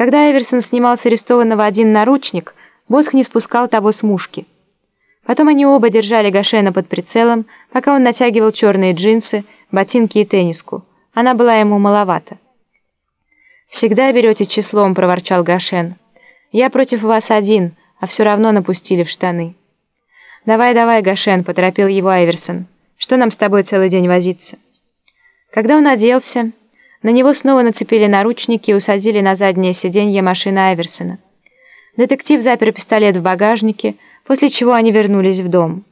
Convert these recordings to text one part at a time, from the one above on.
Когда Эверсон снимал с арестованного один наручник, Босх не спускал того с мушки. Потом они оба держали Гашена под прицелом, пока он натягивал черные джинсы, ботинки и тенниску. Она была ему маловата. «Всегда берете числом», — проворчал Гашен. «Я против вас один, а все равно напустили в штаны». «Давай, давай, Гашен», — поторопил его Айверсон. «Что нам с тобой целый день возиться?» Когда он оделся, на него снова нацепили наручники и усадили на заднее сиденье машины Айверсона. Детектив запер пистолет в багажнике, после чего они вернулись в дом.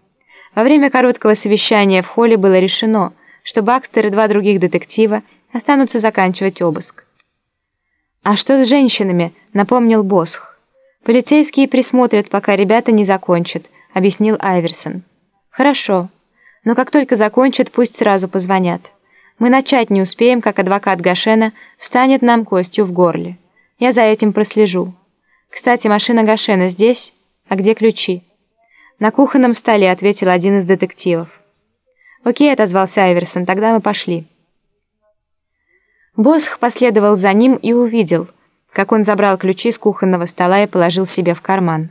Во время короткого совещания в холле было решено, что Бакстер и два других детектива останутся заканчивать обыск. «А что с женщинами?» — напомнил Босх. «Полицейские присмотрят, пока ребята не закончат», — объяснил Айверсон. «Хорошо. Но как только закончат, пусть сразу позвонят. Мы начать не успеем, как адвокат Гашена встанет нам костью в горле. Я за этим прослежу. Кстати, машина Гашена здесь? А где ключи?» «На кухонном столе», — ответил один из детективов. «Окей», — отозвался Айверсон, — «тогда мы пошли». Босх последовал за ним и увидел, как он забрал ключи с кухонного стола и положил себе в карман.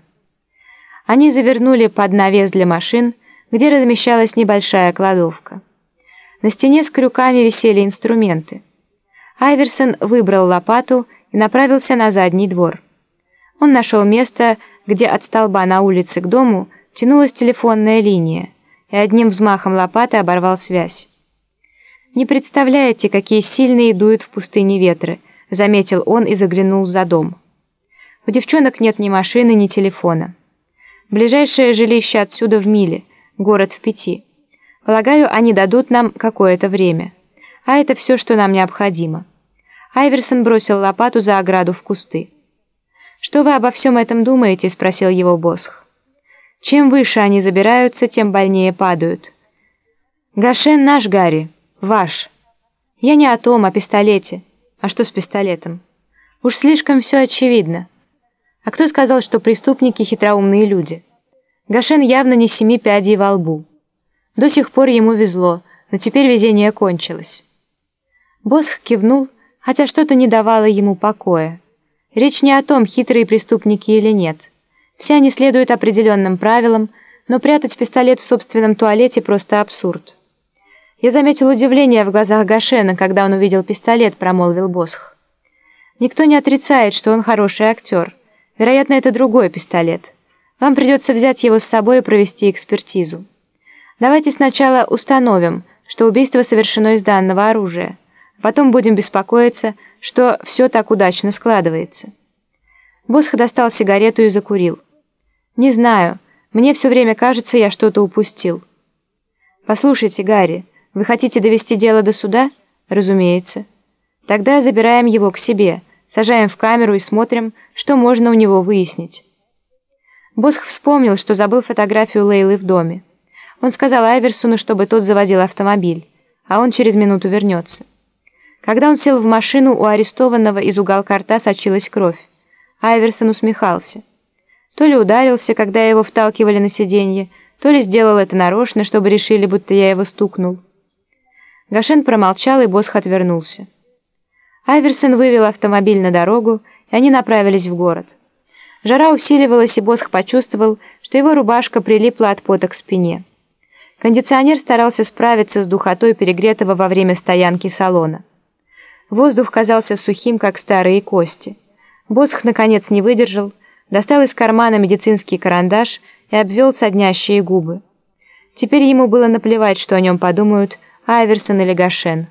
Они завернули под навес для машин, где размещалась небольшая кладовка. На стене с крюками висели инструменты. Айверсон выбрал лопату и направился на задний двор. Он нашел место, где от столба на улице к дому тянулась телефонная линия, и одним взмахом лопаты оборвал связь. «Не представляете, какие сильные дуют в пустыне ветры», заметил он и заглянул за дом. У девчонок нет ни машины, ни телефона. Ближайшее жилище отсюда в миле, город в пяти. Полагаю, они дадут нам какое-то время. А это все, что нам необходимо. Айверсон бросил лопату за ограду в кусты. «Что вы обо всем этом думаете?» – спросил его Босх. Чем выше они забираются, тем больнее падают. Гашен наш, Гарри. Ваш. Я не о том, о пистолете. А что с пистолетом? Уж слишком все очевидно. А кто сказал, что преступники хитроумные люди? Гашен явно не семи пядей во лбу. До сих пор ему везло, но теперь везение кончилось. Босх кивнул, хотя что-то не давало ему покоя. Речь не о том, хитрые преступники или нет. Все они следуют определенным правилам, но прятать пистолет в собственном туалете просто абсурд. Я заметил удивление в глазах Гашена, когда он увидел пистолет, промолвил Босх. Никто не отрицает, что он хороший актер. Вероятно, это другой пистолет. Вам придется взять его с собой и провести экспертизу. Давайте сначала установим, что убийство совершено из данного оружия. Потом будем беспокоиться, что все так удачно складывается. Босх достал сигарету и закурил. «Не знаю. Мне все время кажется, я что-то упустил». «Послушайте, Гарри, вы хотите довести дело до суда?» «Разумеется». «Тогда забираем его к себе, сажаем в камеру и смотрим, что можно у него выяснить». Босх вспомнил, что забыл фотографию Лейлы в доме. Он сказал Айверсону, чтобы тот заводил автомобиль, а он через минуту вернется. Когда он сел в машину, у арестованного из уголка рта сочилась кровь. Айверсон усмехался. То ли ударился, когда его вталкивали на сиденье, то ли сделал это нарочно, чтобы решили, будто я его стукнул. Гашен промолчал, и Босх отвернулся. Айверсон вывел автомобиль на дорогу, и они направились в город. Жара усиливалась, и Босх почувствовал, что его рубашка прилипла от пота к спине. Кондиционер старался справиться с духотой перегретого во время стоянки салона. Воздух казался сухим, как старые кости. Босх, наконец, не выдержал, достал из кармана медицинский карандаш и обвел соднящие губы. Теперь ему было наплевать, что о нем подумают Айверсон или Гашен.